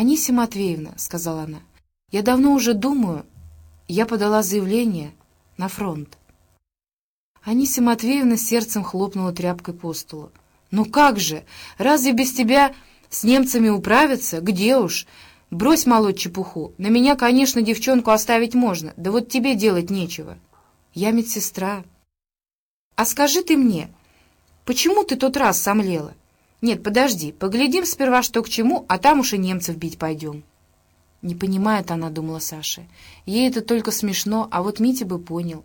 «Анисия Матвеевна», — сказала она, — «я давно уже думаю, я подала заявление на фронт». Анисия Матвеевна сердцем хлопнула тряпкой по столу. «Ну как же? Разве без тебя с немцами управиться? Где уж? Брось молоть чепуху. На меня, конечно, девчонку оставить можно, да вот тебе делать нечего. Я медсестра. А скажи ты мне, почему ты тот раз сомлела? Нет, подожди, поглядим сперва, что к чему, а там уж и немцев бить пойдем». Не понимает она, думала Саша. Ей это только смешно, а вот Митя бы понял.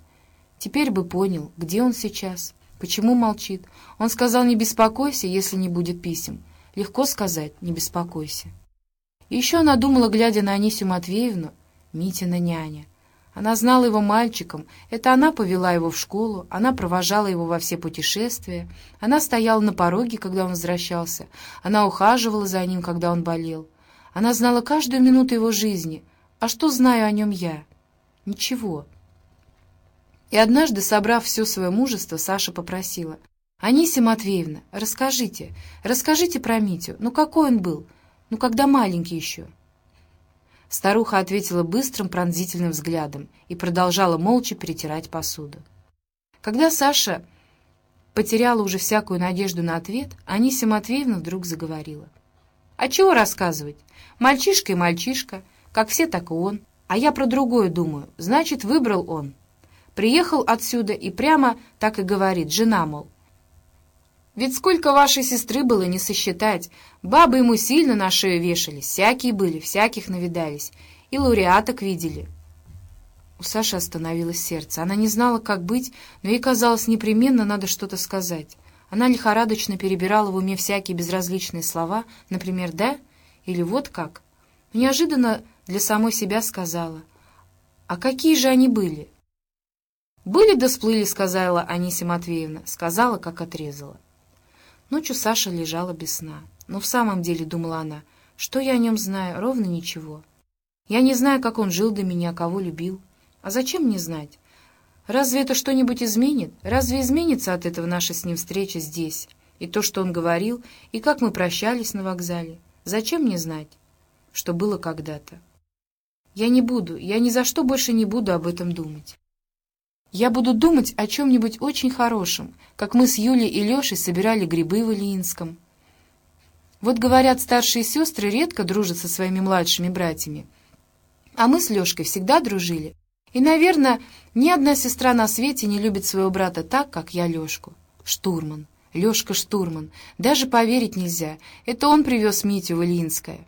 Теперь бы понял, где он сейчас, почему молчит. Он сказал, не беспокойся, если не будет писем. Легко сказать, не беспокойся. И еще она думала, глядя на Анисию Матвеевну, Митина няня. Она знала его мальчиком, это она повела его в школу, она провожала его во все путешествия, она стояла на пороге, когда он возвращался, она ухаживала за ним, когда он болел. Она знала каждую минуту его жизни. А что знаю о нем я? Ничего. И однажды, собрав все свое мужество, Саша попросила. «Анисия Матвеевна, расскажите, расскажите про Митю. Ну, какой он был? Ну, когда маленький еще?» Старуха ответила быстрым пронзительным взглядом и продолжала молча перетирать посуду. Когда Саша потеряла уже всякую надежду на ответ, Анисия Матвеевна вдруг заговорила. «А чего рассказывать? Мальчишка и мальчишка, как все, так и он. А я про другое думаю. Значит, выбрал он. Приехал отсюда и прямо так и говорит, жена, мол. Ведь сколько вашей сестры было не сосчитать. Бабы ему сильно на шею вешались, всякие были, всяких навидались. И лауреаток видели. У Саши остановилось сердце. Она не знала, как быть, но ей казалось, непременно надо что-то сказать. Она лихорадочно перебирала в уме всякие безразличные слова, например, «да» или «вот как». неожиданно для самой себя сказала, «А какие же они были?» «Были да сплыли», — сказала Анисия Матвеевна. Сказала, как отрезала. Ночью Саша лежала без сна. Но в самом деле, думала она, что я о нем знаю? Ровно ничего. Я не знаю, как он жил до меня, кого любил. А зачем мне знать? Разве это что-нибудь изменит? Разве изменится от этого наша с ним встреча здесь? И то, что он говорил, и как мы прощались на вокзале? Зачем мне знать, что было когда-то? Я не буду, я ни за что больше не буду об этом думать. Я буду думать о чем-нибудь очень хорошем, как мы с Юлей и Лешей собирали грибы в Ильинском. Вот, говорят, старшие сестры редко дружат со своими младшими братьями. А мы с Лешкой всегда дружили. И, наверное, ни одна сестра на свете не любит своего брата так, как я Лешку. Штурман. Лешка Штурман. Даже поверить нельзя. Это он привез Митю в Ильинское.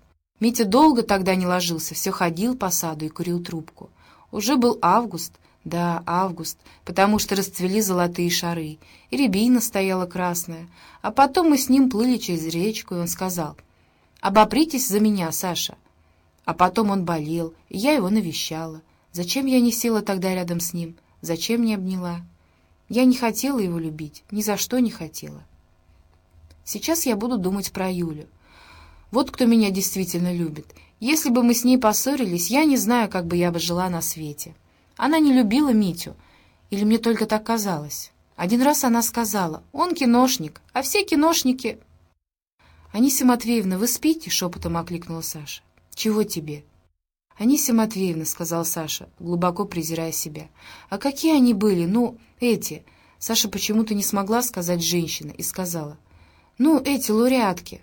Митя долго тогда не ложился, все ходил по саду и курил трубку. Уже был август, да, август, потому что расцвели золотые шары, и рябина стояла красная. А потом мы с ним плыли через речку, и он сказал, «Обопритесь за меня, Саша». А потом он болел, и я его навещала. Зачем я не села тогда рядом с ним? Зачем не обняла? Я не хотела его любить, ни за что не хотела. Сейчас я буду думать про Юлю. Вот кто меня действительно любит. Если бы мы с ней поссорились, я не знаю, как бы я бы жила на свете». Она не любила Митю. Или мне только так казалось? Один раз она сказала, он киношник, а все киношники... «Анисия Матвеевна, вы спите?» — шепотом окликнула Саша. «Чего тебе?» «Анисия Матвеевна», — сказал Саша, глубоко презирая себя. «А какие они были? Ну, эти...» Саша почему-то не смогла сказать «женщина» и сказала. «Ну, эти лауреатки».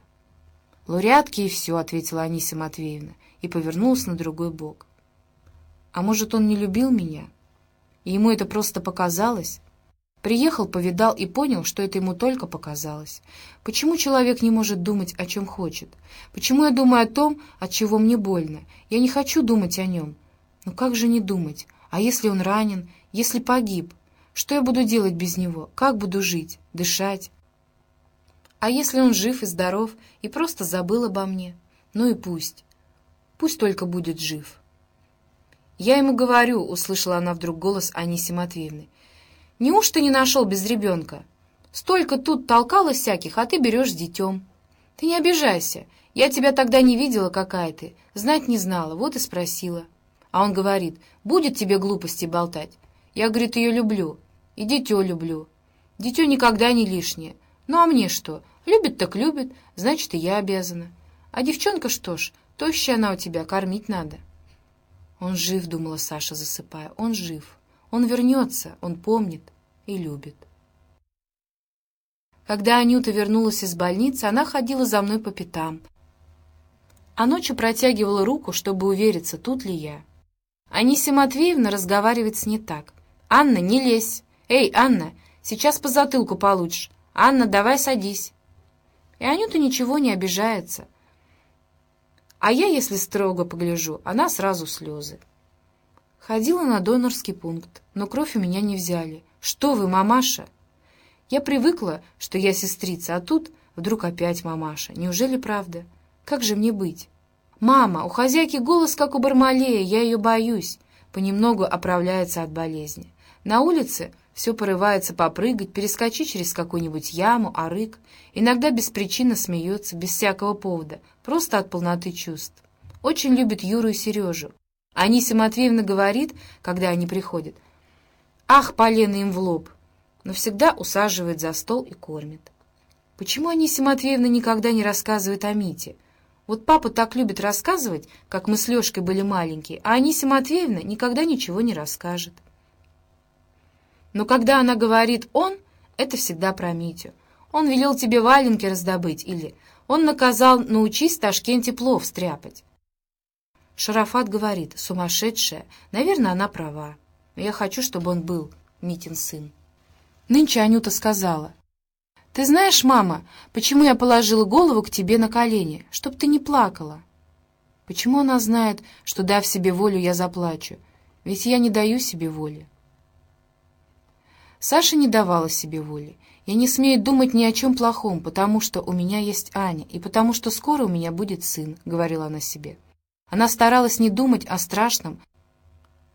«Лауреатки и все», — ответила Анисия Матвеевна и повернулась на другой бок. А может, он не любил меня? И ему это просто показалось? Приехал, повидал и понял, что это ему только показалось. Почему человек не может думать, о чем хочет? Почему я думаю о том, от чего мне больно? Я не хочу думать о нем. Но как же не думать? А если он ранен? Если погиб? Что я буду делать без него? Как буду жить? Дышать? А если он жив и здоров и просто забыл обо мне? Ну и пусть. Пусть только будет жив». «Я ему говорю», — услышала она вдруг голос Аниси Матвеевны. «Неужто не нашел без ребенка? Столько тут толкалось всяких, а ты берешь с детем. Ты не обижайся. Я тебя тогда не видела, какая ты. Знать не знала, вот и спросила». А он говорит, «Будет тебе глупости болтать». Я, говорит, ее люблю. И дитё люблю. Дитё никогда не лишнее. Ну а мне что? Любит так любит, значит, и я обязана. А девчонка что ж, Тощая она у тебя, кормить надо». «Он жив», — думала Саша, засыпая, — «он жив. Он вернется, он помнит и любит». Когда Анюта вернулась из больницы, она ходила за мной по пятам, а ночью протягивала руку, чтобы увериться, тут ли я. Анисия Матвеевна разговаривает не так. «Анна, не лезь! Эй, Анна, сейчас по затылку получишь! Анна, давай садись!» И Анюта ничего не обижается. А я, если строго погляжу, она сразу слезы. Ходила на донорский пункт, но кровь у меня не взяли. «Что вы, мамаша?» Я привыкла, что я сестрица, а тут вдруг опять мамаша. Неужели правда? Как же мне быть? «Мама, у хозяйки голос, как у Бармалея, я ее боюсь», понемногу оправляется от болезни. На улице все порывается попрыгать, перескочить через какую-нибудь яму, арык. Иногда без причины смеется, без всякого повода, просто от полноты чувств. Очень любит Юру и Сережу. Анисия Матвеевна говорит, когда они приходят, «Ах, полено им в лоб!» но всегда усаживает за стол и кормит. Почему Анисия Матвеевна никогда не рассказывает о Мите? Вот папа так любит рассказывать, как мы с Лешкой были маленькие, а Анисия Матвеевна никогда ничего не расскажет. Но когда она говорит «он», это всегда про Митю. Он велел тебе валенки раздобыть или он наказал научись Ташкенте плов стряпать. Шарафат говорит, сумасшедшая, наверное, она права. Я хочу, чтобы он был Митин сын. Нынче Анюта сказала, «Ты знаешь, мама, почему я положила голову к тебе на колени, чтоб ты не плакала?» Почему она знает, что, дав себе волю, я заплачу? Ведь я не даю себе воли. Саша не давала себе воли. Я не смею думать ни о чем плохом, потому что у меня есть Аня, и потому что скоро у меня будет сын, — говорила она себе. Она старалась не думать о страшном,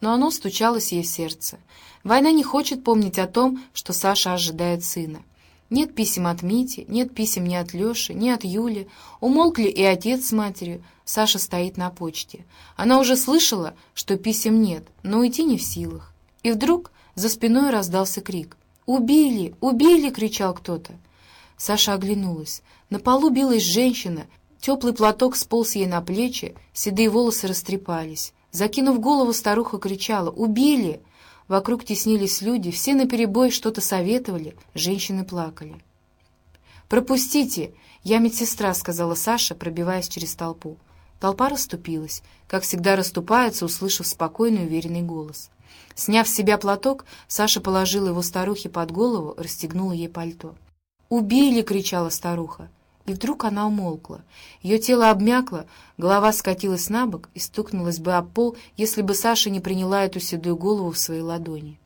но оно стучалось ей в сердце. Война не хочет помнить о том, что Саша ожидает сына. Нет писем от Мити, нет писем ни от Леши, ни от Юли. Умолкли и отец с матерью. Саша стоит на почте. Она уже слышала, что писем нет, но уйти не в силах. И вдруг за спиной раздался крик. «Убили! Убили!» — кричал кто-то. Саша оглянулась. На полу билась женщина. Теплый платок сполз ей на плечи, седые волосы растрепались. Закинув голову, старуха кричала «Убили!». Вокруг теснились люди, все наперебой что-то советовали, женщины плакали. «Пропустите! Я медсестра», — сказала Саша, пробиваясь через толпу. Толпа расступилась, как всегда расступается, услышав спокойный уверенный голос. Сняв с себя платок, Саша положила его старухе под голову, расстегнула ей пальто. «Убили!» — кричала старуха. И вдруг она умолкла. Ее тело обмякло, голова скатилась на бок и стукнулась бы об пол, если бы Саша не приняла эту седую голову в свои ладони.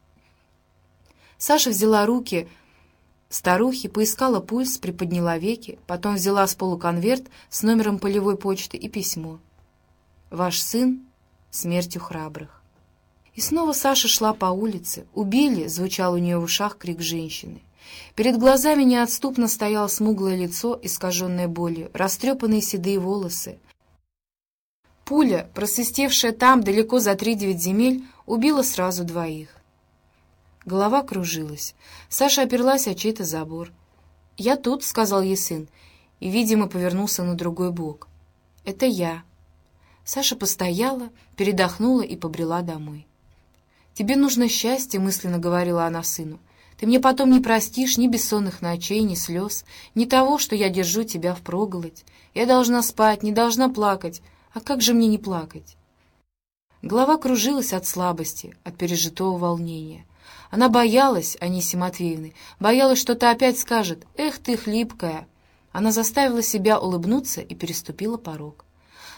Саша взяла руки старухи, поискала пульс, приподняла веки, потом взяла с полу конверт с номером полевой почты и письмо. «Ваш сын смертью храбрых». И снова Саша шла по улице. «Убили!» — звучал у нее в ушах крик женщины. Перед глазами неотступно стояло смуглое лицо, искаженное болью, растрепанные седые волосы. Пуля, просвистевшая там далеко за три-девять земель, убила сразу двоих. Голова кружилась. Саша оперлась о чей-то забор. «Я тут», — сказал ей сын, и, видимо, повернулся на другой бок. «Это я». Саша постояла, передохнула и побрела домой. «Тебе нужно счастье», — мысленно говорила она сыну. «Ты мне потом не простишь ни бессонных ночей, ни слез, ни того, что я держу тебя впроголодь. Я должна спать, не должна плакать. А как же мне не плакать?» Голова кружилась от слабости, от пережитого волнения. Она боялась Аниси Матвеевны, боялась, что та опять скажет «Эх ты, хлипкая!». Она заставила себя улыбнуться и переступила порог.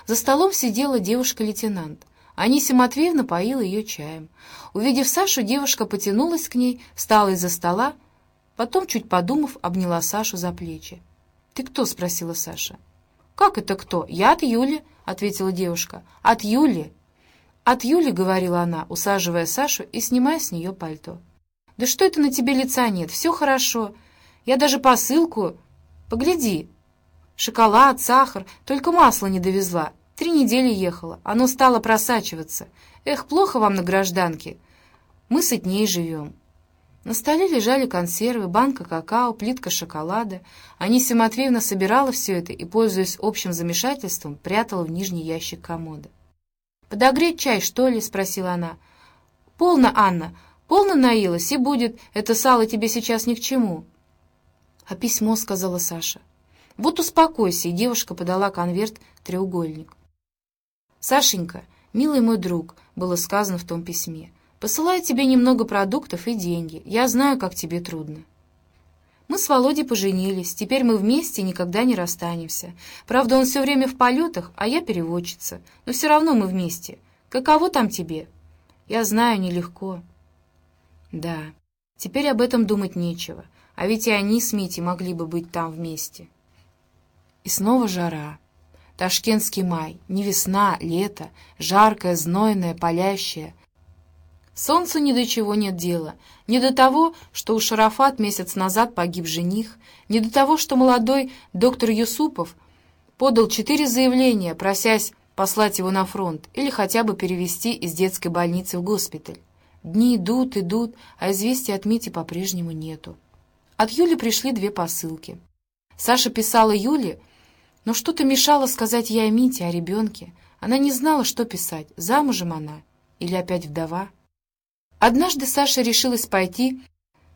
За столом сидела девушка-лейтенант — Анисия Матвеевна поила ее чаем. Увидев Сашу, девушка потянулась к ней, встала из-за стола, потом, чуть подумав, обняла Сашу за плечи. «Ты кто?» — спросила Саша. «Как это кто? Я от Юли», — ответила девушка. «От Юли». «От Юли», — говорила она, усаживая Сашу и снимая с нее пальто. «Да что это на тебе лица нет? Все хорошо. Я даже посылку... Погляди. Шоколад, сахар, только масло не довезла. Три недели ехала. Оно стало просачиваться. Эх, плохо вам на гражданке. Мы с ней живем. На столе лежали консервы, банка какао, плитка шоколада. Анисия Матвеевна собирала все это и, пользуясь общим замешательством, прятала в нижний ящик комода. «Подогреть чай, что ли?» — спросила она. «Полно, Анна, полно наилась, и будет. Это сало тебе сейчас ни к чему». «А письмо?» — сказала Саша. «Вот успокойся», — и девушка подала конверт треугольник. «Сашенька, милый мой друг», — было сказано в том письме, Посылаю тебе немного продуктов и деньги. Я знаю, как тебе трудно. Мы с Володей поженились, теперь мы вместе никогда не расстанемся. Правда, он все время в полетах, а я переводчица. Но все равно мы вместе. Каково там тебе? Я знаю, нелегко. Да, теперь об этом думать нечего. А ведь и они с Митей могли бы быть там вместе. И снова жара. Ташкентский май. Не весна, лето. Жаркое, знойное, палящее — Солнцу ни до чего нет дела. Не до того, что у Шарафат месяц назад погиб жених, не до того, что молодой доктор Юсупов подал четыре заявления, просясь послать его на фронт или хотя бы перевести из детской больницы в госпиталь. Дни идут, идут, а известий от Мити по-прежнему нету. От Юли пришли две посылки. Саша писала Юле, но что-то мешало сказать ей о Мите, о ребенке. Она не знала, что писать, замужем она или опять вдова. Однажды Саша решилась пойти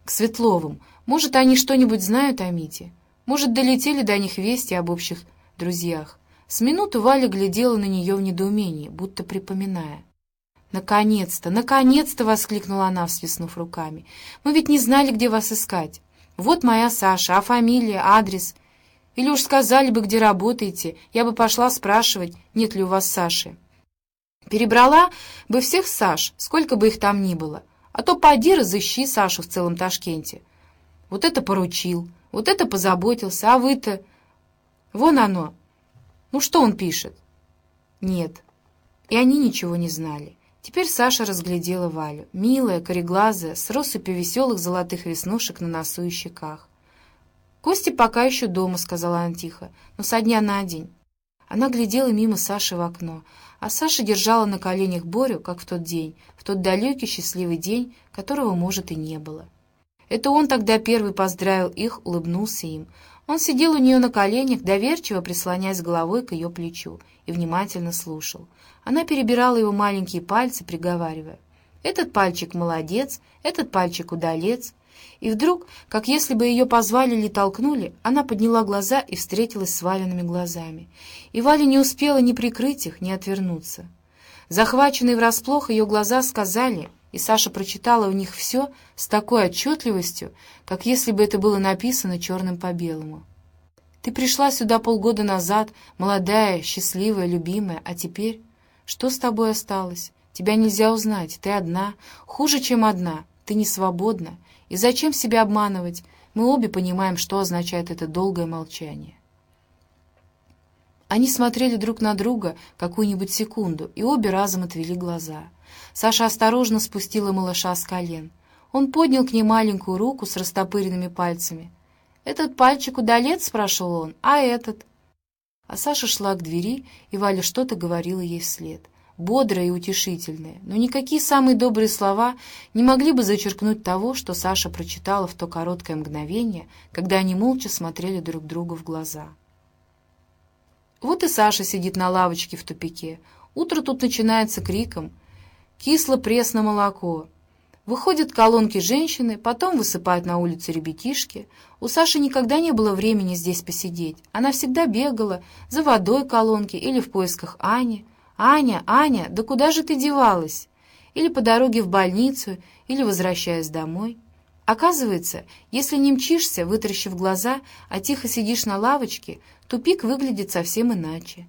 к Светловым. Может, они что-нибудь знают о Мите? Может, долетели до них вести об общих друзьях? С минуту Валя глядела на нее в недоумении, будто припоминая. «Наконец-то! Наконец-то!» — воскликнула она, всвистнув руками. «Мы ведь не знали, где вас искать. Вот моя Саша, а фамилия, адрес? Или уж сказали бы, где работаете, я бы пошла спрашивать, нет ли у вас Саши». Перебрала бы всех Саш, сколько бы их там ни было. А то поди разыщи Сашу в целом Ташкенте. Вот это поручил, вот это позаботился, а вы-то... Вон оно. Ну что он пишет? Нет. И они ничего не знали. Теперь Саша разглядела Валю. Милая, кореглазая, с россыпью веселых золотых веснушек на носу и щеках. «Костя пока еще дома», — сказала она тихо, — «но со дня на день». Она глядела мимо Саши в окно а Саша держала на коленях Борю, как в тот день, в тот далекий счастливый день, которого, может, и не было. Это он тогда первый поздравил их, улыбнулся им. Он сидел у нее на коленях, доверчиво прислоняясь головой к ее плечу, и внимательно слушал. Она перебирала его маленькие пальцы, приговаривая. «Этот пальчик молодец, этот пальчик удалец, и вдруг, как если бы ее позвали или толкнули, она подняла глаза и встретилась с Валиными глазами. И Валя не успела ни прикрыть их, ни отвернуться. Захваченные врасплох ее глаза сказали, и Саша прочитала в них все с такой отчетливостью, как если бы это было написано черным по белому. «Ты пришла сюда полгода назад, молодая, счастливая, любимая, а теперь? Что с тобой осталось? Тебя нельзя узнать, ты одна, хуже, чем одна, ты не свободна, и зачем себя обманывать? Мы обе понимаем, что означает это долгое молчание. Они смотрели друг на друга какую-нибудь секунду, и обе разом отвели глаза. Саша осторожно спустила малыша с колен. Он поднял к ней маленькую руку с растопыренными пальцами. «Этот пальчик удалец?» — спрашивал он. «А этот?» А Саша шла к двери, и Валя что-то говорила ей вслед — бодрое и утешительное, но никакие самые добрые слова не могли бы зачеркнуть того, что Саша прочитала в то короткое мгновение, когда они молча смотрели друг другу в глаза. Вот и Саша сидит на лавочке в тупике. Утро тут начинается криком «Кисло-пресно молоко!» Выходят колонки женщины, потом высыпают на улице ребятишки. У Саши никогда не было времени здесь посидеть. Она всегда бегала за водой колонки или в поисках Ани, «Аня, Аня, да куда же ты девалась?» Или по дороге в больницу, или возвращаясь домой. Оказывается, если не мчишься, вытаращив глаза, а тихо сидишь на лавочке, тупик выглядит совсем иначе.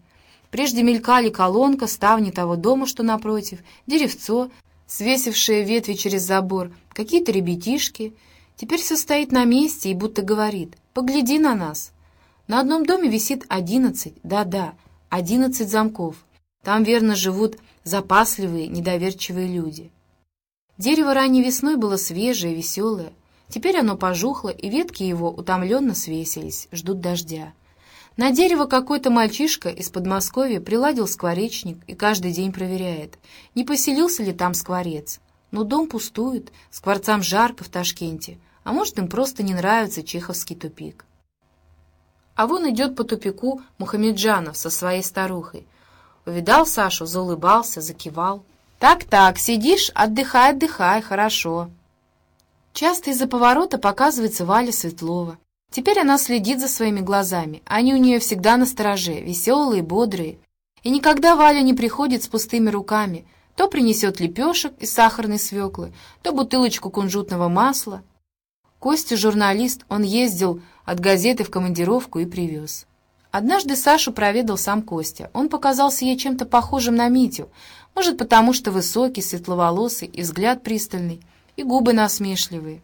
Прежде мелькали колонка, ставни того дома, что напротив, деревцо, свесившие ветви через забор, какие-то ребятишки. Теперь все стоит на месте и будто говорит «Погляди на нас». На одном доме висит одиннадцать, да-да, одиннадцать замков — там, верно, живут запасливые, недоверчивые люди. Дерево ранней весной было свежее, веселое. Теперь оно пожухло, и ветки его утомленно свесились, ждут дождя. На дерево какой-то мальчишка из Подмосковья приладил скворечник и каждый день проверяет, не поселился ли там скворец. Но дом пустует, скворцам жарко в Ташкенте, а может, им просто не нравится чеховский тупик. А вон идет по тупику Мухамеджанов со своей старухой. Увидал Сашу, заулыбался, закивал. «Так-так, сидишь, отдыхай, отдыхай, хорошо». Часто из-за поворота показывается Валя Светлова. Теперь она следит за своими глазами. Они у нее всегда на стороже, веселые, бодрые. И никогда Валя не приходит с пустыми руками. То принесет лепешек из сахарной свеклы, то бутылочку кунжутного масла. Костя журналист, он ездил от газеты в командировку и привез. Однажды Сашу проведал сам Костя. Он показался ей чем-то похожим на Митю. Может, потому что высокий, светловолосый, и взгляд пристальный, и губы насмешливые.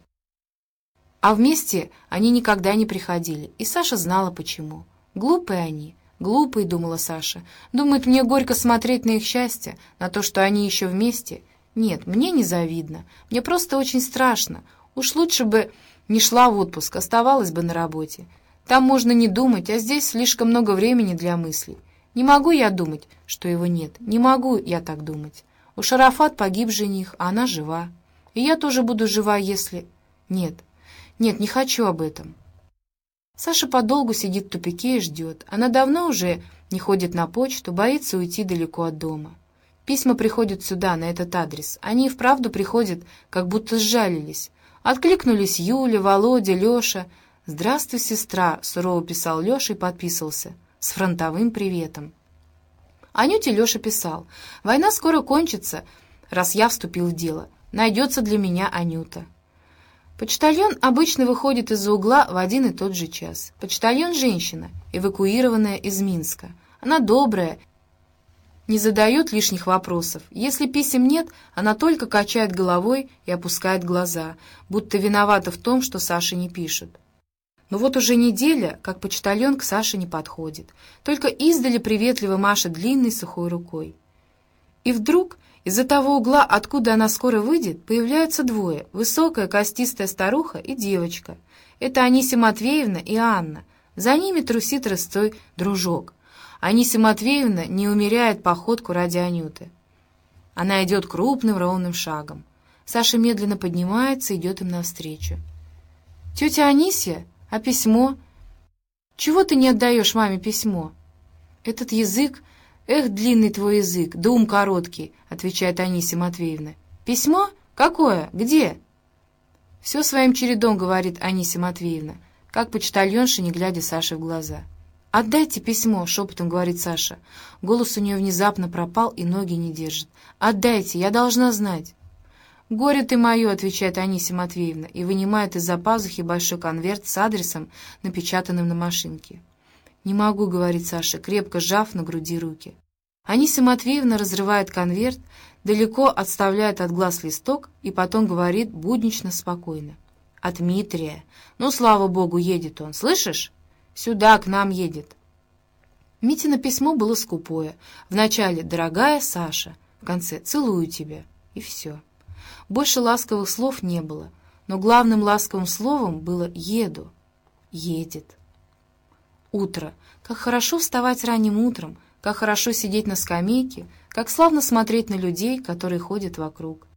А вместе они никогда не приходили, и Саша знала почему. Глупые они, глупые, думала Саша. Думают, мне горько смотреть на их счастье, на то, что они еще вместе. Нет, мне не завидно, мне просто очень страшно. Уж лучше бы не шла в отпуск, оставалась бы на работе. Там можно не думать, а здесь слишком много времени для мыслей. Не могу я думать, что его нет. Не могу я так думать. У Шарафат погиб жених, а она жива. И я тоже буду жива, если... Нет, нет, не хочу об этом. Саша подолгу сидит в тупике и ждет. Она давно уже не ходит на почту, боится уйти далеко от дома. Письма приходят сюда, на этот адрес. Они и вправду приходят, как будто сжалились. Откликнулись Юля, Володя, Леша. «Здравствуй, сестра», — сурово писал Леша и подписывался. «С фронтовым приветом». Анюте Леша писал. «Война скоро кончится, раз я вступил в дело. Найдется для меня Анюта». Почтальон обычно выходит из-за угла в один и тот же час. Почтальон — женщина, эвакуированная из Минска. Она добрая, не задает лишних вопросов. Если писем нет, она только качает головой и опускает глаза, будто виновата в том, что Саша не пишет. Но вот уже неделя, как почтальон к Саше не подходит, только издали приветливо Маша длинной сухой рукой. И вдруг из-за того угла, откуда она скоро выйдет, появляются двое — высокая костистая старуха и девочка. Это Анисия Матвеевна и Анна. За ними трусит рыстой дружок. Анисия Матвеевна не умеряет походку ради Анюты. Она идет крупным ровным шагом. Саша медленно поднимается и идет им навстречу. «Тетя Анисия? А письмо? Чего ты не отдаешь маме письмо?» «Этот язык... Эх, длинный твой язык, да ум короткий», — отвечает Анисия Матвеевна. «Письмо? Какое? Где?» «Все своим чередом», — говорит Анисия Матвеевна, как почтальонша, не глядя Саше в глаза. «Отдайте письмо», — шепотом говорит Саша. Голос у нее внезапно пропал и ноги не держит. «Отдайте, я должна знать». «Горе ты мое», — отвечает Анисия Матвеевна и вынимает из-за пазухи большой конверт с адресом, напечатанным на машинке. «Не могу», — говорит Саша, крепко сжав на груди руки. Анисия Матвеевна разрывает конверт, далеко отставляет от глаз листок и потом говорит буднично спокойно. «От Дмитрия. Ну, слава богу, едет он. Слышишь?» Сюда, к нам едет». Митина письмо было скупое. Вначале «Дорогая Саша», в конце «Целую тебя» и все. Больше ласковых слов не было, но главным ласковым словом было «еду», «едет». Утро. Как хорошо вставать ранним утром, как хорошо сидеть на скамейке, как славно смотреть на людей, которые ходят вокруг.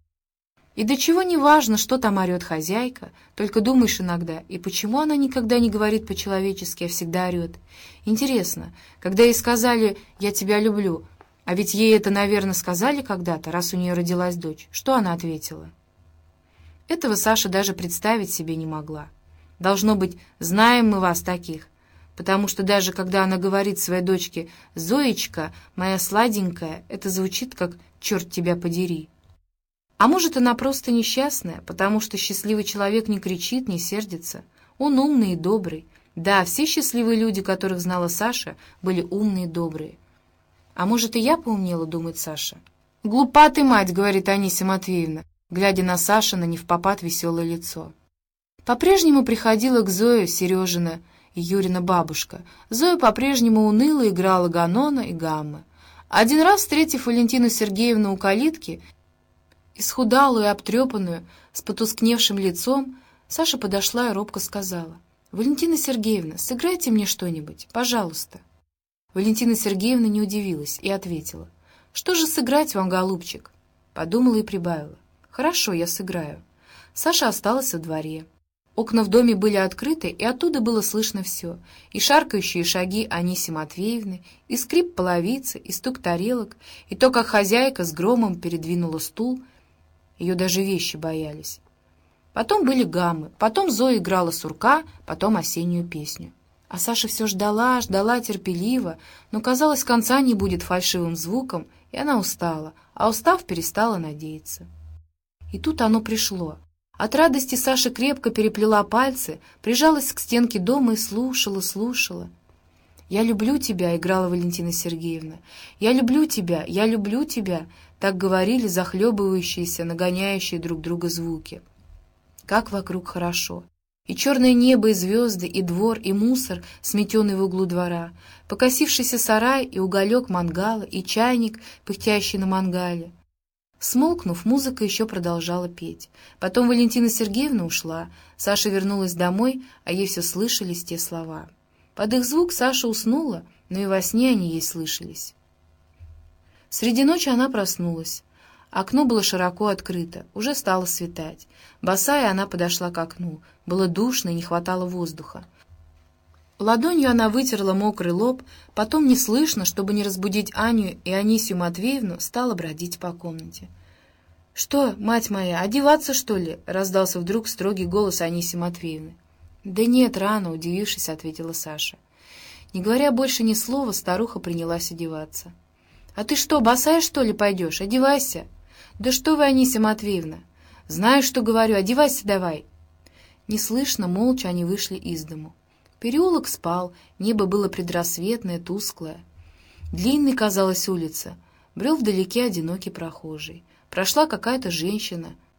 И до чего не важно, что там орет хозяйка, только думаешь иногда, и почему она никогда не говорит по-человечески, а всегда орет. Интересно, когда ей сказали «я тебя люблю», а ведь ей это, наверное, сказали когда-то, раз у нее родилась дочь, что она ответила? Этого Саша даже представить себе не могла. Должно быть, знаем мы вас таких, потому что даже когда она говорит своей дочке «Зоечка, моя сладенькая», это звучит как «черт тебя подери». А может, она просто несчастная, потому что счастливый человек не кричит, не сердится. Он умный и добрый. Да, все счастливые люди, которых знала Саша, были умные и добрые. А может, и я поумнела, думает Саша. «Глупа ты, мать!» — говорит Анисия Матвеевна, глядя на Сашина невпопад веселое лицо. По-прежнему приходила к Зое Сережина и Юрина бабушка. Зоя по-прежнему уныло играла ганона и гаммы. Один раз, встретив Валентину Сергеевну у калитки, Исхудалую и обтрепанную, с потускневшим лицом, Саша подошла и робко сказала, «Валентина Сергеевна, сыграйте мне что-нибудь, пожалуйста». Валентина Сергеевна не удивилась и ответила, «Что же сыграть вам, голубчик?» Подумала и прибавила, «Хорошо, я сыграю». Саша осталась во дворе. Окна в доме были открыты, и оттуда было слышно все. И шаркающие шаги Аниси Матвеевны, и скрип половицы, и стук тарелок, и то, как хозяйка с громом передвинула стул. Ее даже вещи боялись. Потом были гаммы, потом Зоя играла сурка, потом осеннюю песню. А Саша все ждала, ждала терпеливо, но, казалось, конца не будет фальшивым звуком, и она устала, а устав, перестала надеяться. И тут оно пришло. От радости Саша крепко переплела пальцы, прижалась к стенке дома и слушала, слушала. «Я люблю тебя», — играла Валентина Сергеевна. «Я люблю тебя, я люблю тебя», — так говорили захлебывающиеся, нагоняющие друг друга звуки. Как вокруг хорошо и черное небо, и звезды, и двор, и мусор, сметенный в углу двора, покосившийся сарай, и уголек мангала, и чайник, пыхтящий на мангале. Смолкнув, музыка еще продолжала петь. Потом Валентина Сергеевна ушла, Саша вернулась домой, а ей все слышались те слова. Под их звук Саша уснула, но и во сне они ей слышались. Среди ночи она проснулась. Окно было широко открыто, уже стало светать. Босая она подошла к окну. Было душно и не хватало воздуха. Ладонью она вытерла мокрый лоб, потом, неслышно, чтобы не разбудить Аню и Анисию Матвеевну, стала бродить по комнате. «Что, мать моя, одеваться, что ли?» — раздался вдруг строгий голос Анисии Матвеевны. «Да нет, рано», — удивившись, ответила Саша. Не говоря больше ни слова, старуха принялась одеваться. «А ты что, босая, что ли, пойдешь? Одевайся!» «Да что вы, Анисия Матвеевна!» «Знаю, что говорю, одевайся давай!» Неслышно, молча они вышли из дому. Переулок спал, небо было предрассветное, тусклое. Длинной казалась улица, брел вдалеке одинокий прохожий. Прошла какая-то женщина —